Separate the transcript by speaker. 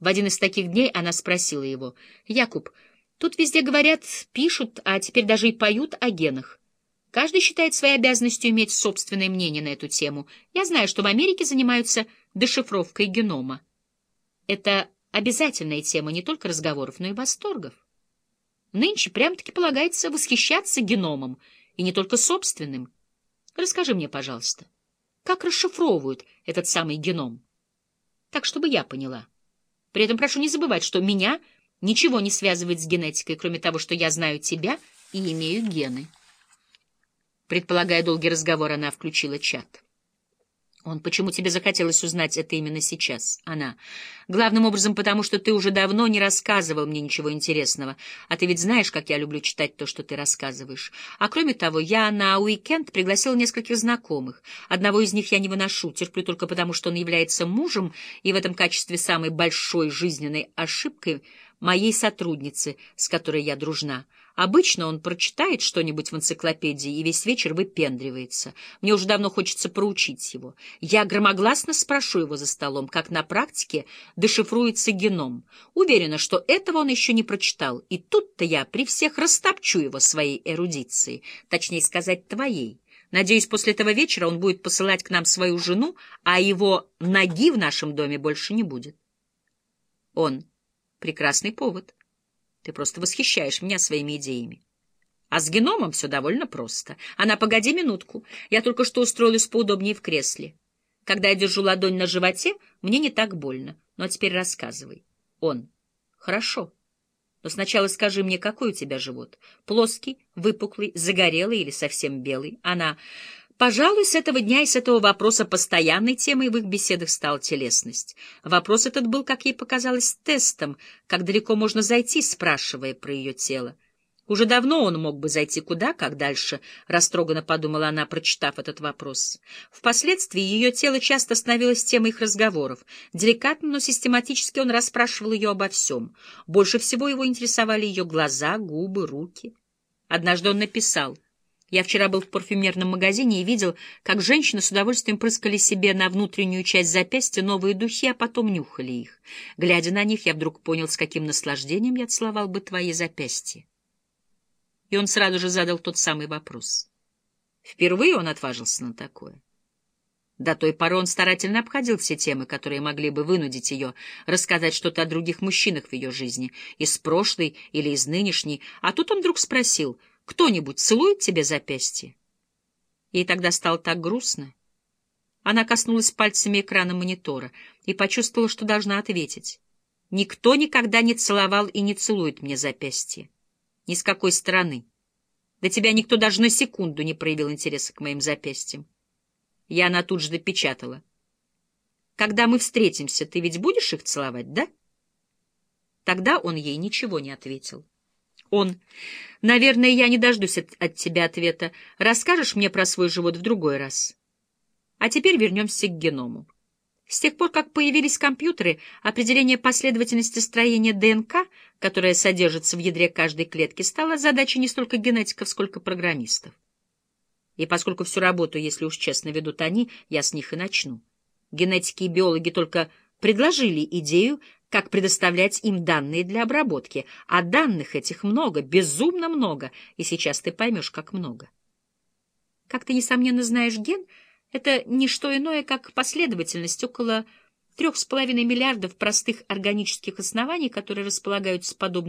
Speaker 1: В один из таких дней она спросила его, «Якуб, тут везде говорят, пишут, а теперь даже и поют о генах. Каждый считает своей обязанностью иметь собственное мнение на эту тему. Я знаю, что в Америке занимаются дешифровкой генома. Это обязательная тема не только разговоров, но и восторгов. Нынче прям-таки полагается восхищаться геномом, и не только собственным. Расскажи мне, пожалуйста, как расшифровывают этот самый геном? Так, чтобы я поняла. При этом прошу не забывать, что меня ничего не связывает с генетикой, кроме того, что я знаю тебя и имею гены. Предполагая долгий разговор, она включила чат. Он, почему тебе захотелось узнать это именно сейчас? Она. Главным образом потому, что ты уже давно не рассказывал мне ничего интересного. А ты ведь знаешь, как я люблю читать то, что ты рассказываешь. А кроме того, я на уикенд пригласил нескольких знакомых. Одного из них я не выношу, терплю только потому, что он является мужем, и в этом качестве самой большой жизненной ошибкой моей сотрудницы, с которой я дружна. Обычно он прочитает что-нибудь в энциклопедии и весь вечер выпендривается. Мне уже давно хочется проучить его. Я громогласно спрошу его за столом, как на практике дешифруется геном. Уверена, что этого он еще не прочитал, и тут-то я при всех растопчу его своей эрудицией, точнее сказать, твоей. Надеюсь, после этого вечера он будет посылать к нам свою жену, а его ноги в нашем доме больше не будет. Он. Прекрасный повод. Ты просто восхищаешь меня своими идеями. А с геномом все довольно просто. Она, погоди минутку, я только что устроилась поудобнее в кресле. Когда я держу ладонь на животе, мне не так больно. Ну, а теперь рассказывай. Он. Хорошо. Но сначала скажи мне, какой у тебя живот? Плоский, выпуклый, загорелый или совсем белый? Она. Пожалуй, с этого дня и с этого вопроса постоянной темой в их беседах стала телесность. Вопрос этот был, как ей показалось, тестом, как далеко можно зайти, спрашивая про ее тело. Уже давно он мог бы зайти куда, как дальше, растроганно подумала она, прочитав этот вопрос. Впоследствии ее тело часто становилось темой их разговоров. Деликатно, но систематически он расспрашивал ее обо всем. Больше всего его интересовали ее глаза, губы, руки. Однажды он написал — я вчера был в парфюмерном магазине и видел, как женщины с удовольствием прыскали себе на внутреннюю часть запястья новые духи, а потом нюхали их. Глядя на них, я вдруг понял, с каким наслаждением я целовал бы твои запястья. И он сразу же задал тот самый вопрос. Впервые он отважился на такое. До той поры он старательно обходил все темы, которые могли бы вынудить ее рассказать что-то о других мужчинах в ее жизни, из прошлой или из нынешней, а тут он вдруг спросил — кто-нибудь целует тебе запястье? Ей тогда стало так грустно. Она коснулась пальцами экрана монитора и почувствовала, что должна ответить. Никто никогда не целовал и не целует мне запястье. Ни с какой стороны. До тебя никто даже на секунду не проявил интереса к моим запястьям. Я она тут же допечатала. Когда мы встретимся, ты ведь будешь их целовать, да? Тогда он ей ничего не ответил. Он. Наверное, я не дождусь от, от тебя ответа. Расскажешь мне про свой живот в другой раз. А теперь вернемся к геному. С тех пор, как появились компьютеры, определение последовательности строения ДНК, которая содержится в ядре каждой клетки, стало задачей не столько генетиков, сколько программистов. И поскольку всю работу, если уж честно ведут они, я с них и начну. Генетики и биологи только предложили идею, как предоставлять им данные для обработки, а данных этих много, безумно много, и сейчас ты поймешь, как много. Как ты, несомненно, знаешь, ген — это не что иное, как последовательность около трех с половиной миллиардов простых органических оснований, которые располагаются подобно